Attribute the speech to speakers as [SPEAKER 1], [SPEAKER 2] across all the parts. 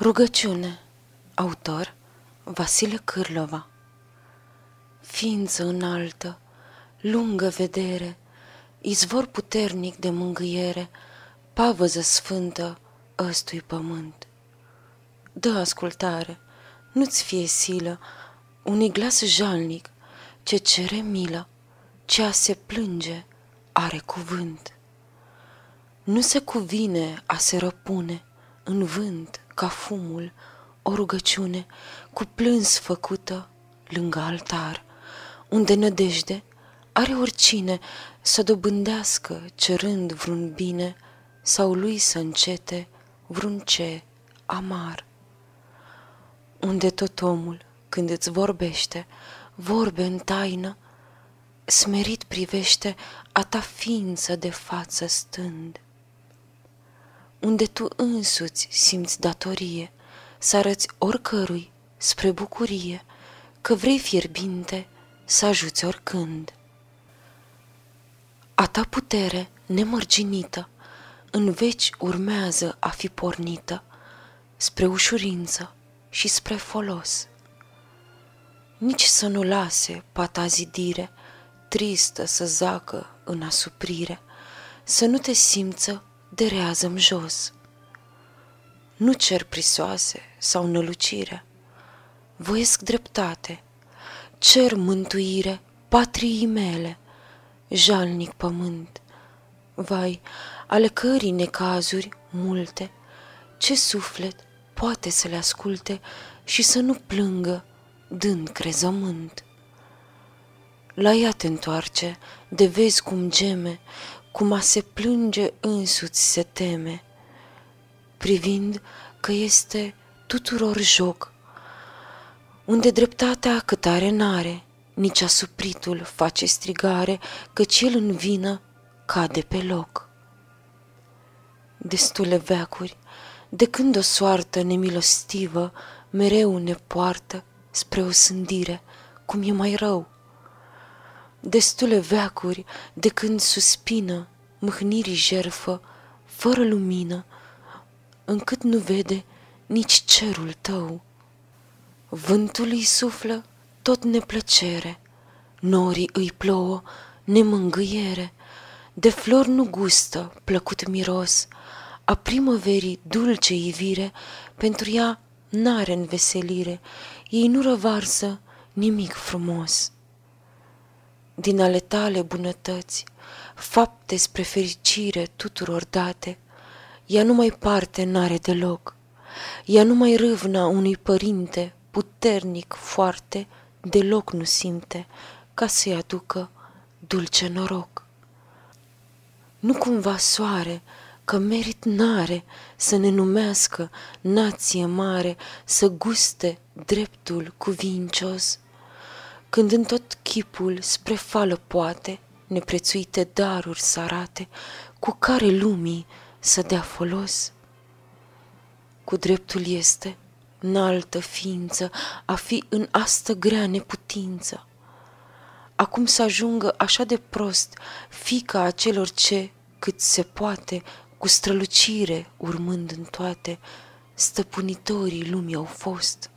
[SPEAKER 1] Rugăciune Autor Vasile Cârlova Ființă înaltă, lungă vedere, Izvor puternic de mângâiere, Pavăză sfântă ăstui pământ. Dă ascultare, nu-ți fie silă, Unui glas jalnic ce cere milă, Ce a se plânge are cuvânt. Nu se cuvine a se răpune în vânt ca fumul, o rugăciune cu plâns făcută lângă altar, unde nădejde are oricine să dobândească cerând vreun bine sau lui să încete vreun ce amar. Unde tot omul, când îți vorbește, vorbe în taină, smerit privește a ta ființă de față stând unde tu însuți simți datorie să arăți oricărui spre bucurie că vrei fierbinte să ajuți oricând. A ta putere nemărginită în veci urmează a fi pornită spre ușurință și spre folos. Nici să nu lase pata zidire, tristă să zacă în asuprire, să nu te simță de rează jos. Nu cer prisoase sau nălucire, voiesc dreptate, cer mântuire patriei mele, jalnic pământ, vai, ale cării necazuri multe, ce suflet poate să le asculte și să nu plângă, dând crezământ. La ea te întoarce, de vezi cum geme, cum a se plânge însuți se teme, privind că este tuturor joc, unde dreptatea cât are n-are, nici asupritul face strigare, căci el în vină cade pe loc. Destule veacuri, de când o soartă nemilostivă mereu ne poartă spre o sândire, cum e mai rău, destule veacuri de când suspină mâhnirii jerfă, fără lumină, încât nu vede nici cerul tău. Vântul îi suflă tot neplăcere, norii îi plouă nemângâiere, de flori nu gustă plăcut miros, a primăverii dulce ivire, pentru ea n-are înveselire, ei nu răvarsă nimic frumos din ale tale bunătăți, fapte spre fericire tuturor date, ea nu mai parte n-are deloc, ea nu mai râvna unui părinte puternic foarte, deloc nu simte, ca să-i aducă dulce noroc. Nu cumva soare, că merit n-are să ne numească nație mare, să guste dreptul cuvincios, când în tot chipul spre fală poate neprețuite daruri să arate, cu care lumii să dea folos. Cu dreptul este înaltă ființă a fi în astă grea neputință. Acum să ajungă așa de prost fica acelor ce, cât se poate, cu strălucire urmând în toate, stăpânitorii lumii au fost.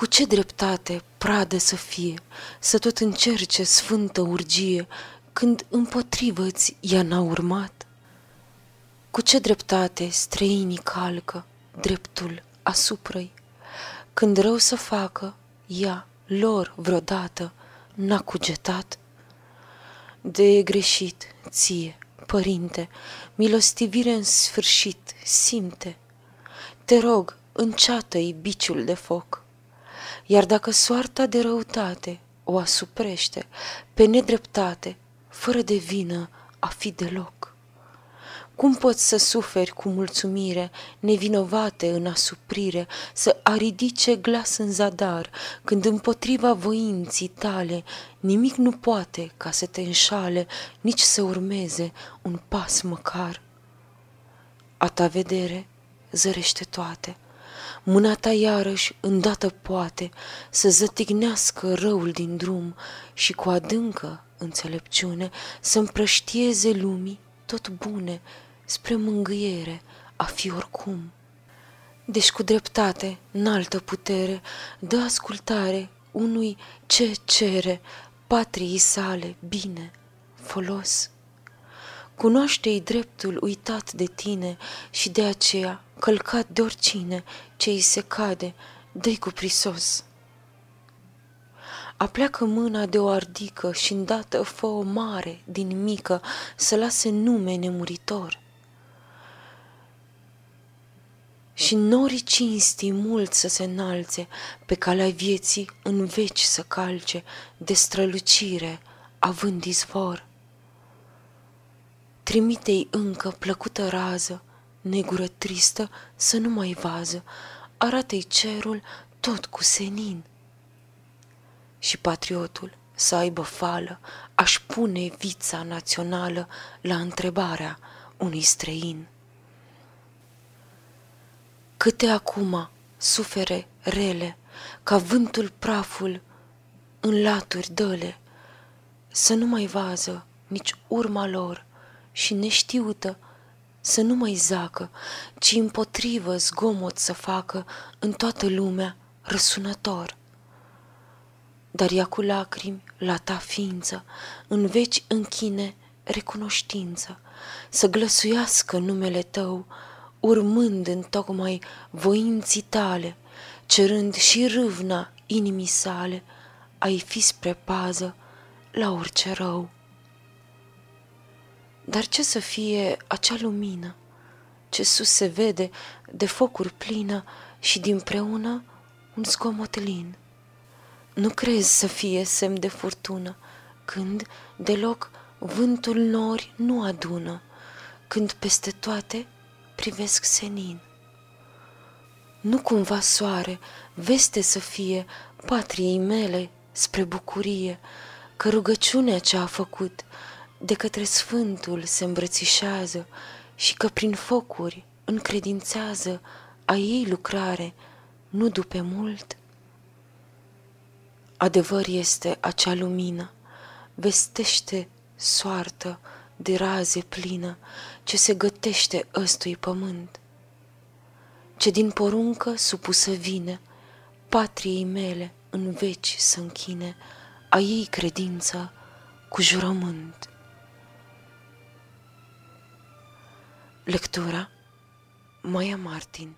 [SPEAKER 1] Cu ce dreptate pradă să fie, să tot încerce sfântă urgie, când împotrivă-ți ea n-a urmat? Cu ce dreptate străinii calcă dreptul asupra-i, când rău să facă, ea lor vreodată n-a cugetat? De greșit ție, părinte, milostivire în sfârșit simte. Te rog, înceată-i biciul de foc iar dacă soarta de răutate o asuprește pe nedreptate, fără de vină a fi deloc. Cum poți să suferi cu mulțumire, nevinovate în asuprire, să aridice glas în zadar, când împotriva voinții tale nimic nu poate ca să te înșale, nici să urmeze un pas măcar? A ta vedere zărește toate, Mâna ta iarăși îndată poate să zătignească răul din drum și cu adâncă înțelepciune să împrăștieze lumii tot bune spre mângâiere a fi oricum. Deci cu dreptate, înaltă putere, dă ascultare unui ce cere patriei sale bine, folos. Cunoaște-i dreptul uitat de tine și de aceea, călcat de oricine ce îi se cade, dă cu prisos. Apleacă mâna de o ardică și îndată fă o mare din mică să lase nume nemuritor. Și norii cinstii mult să se înalțe, pe calea vieții în veci să calce, de strălucire, având izvor. Trimite-i încă plăcută rază, negură tristă să nu mai vază, arată-i cerul tot cu senin. Și patriotul să aibă fală, aș pune vița națională la întrebarea unui străin. Câte acum sufere rele, ca vântul praful în laturi dăle, să nu mai vază nici urma lor și neștiută să nu mai zacă, ci împotrivă zgomot să facă în toată lumea răsunător. Dar ea cu lacrimi la ta ființă, în veci închine recunoștință, să glăsuiască numele tău, urmând în tocmai voinții tale, cerând și râvna inimii sale, ai fi spre pază la orice rău. Dar ce să fie acea lumină, ce sus se vede de focuri plină și dinpreună un zgomot lin? Nu crezi să fie semn de furtună, când deloc vântul nori nu adună, când peste toate privesc senin. Nu cumva soare, veste să fie patriei mele spre bucurie, că rugăciunea ce a făcut de către Sfântul se îmbrățișează și că prin focuri încredințează a ei lucrare, nu dupe mult? Adevăr este acea lumină, vestește soartă de raze plină, ce se gătește ăstui pământ, ce din poruncă supusă vine, patriei mele în veci să închine, a ei credință cu jurământ. Lectura Maia Martin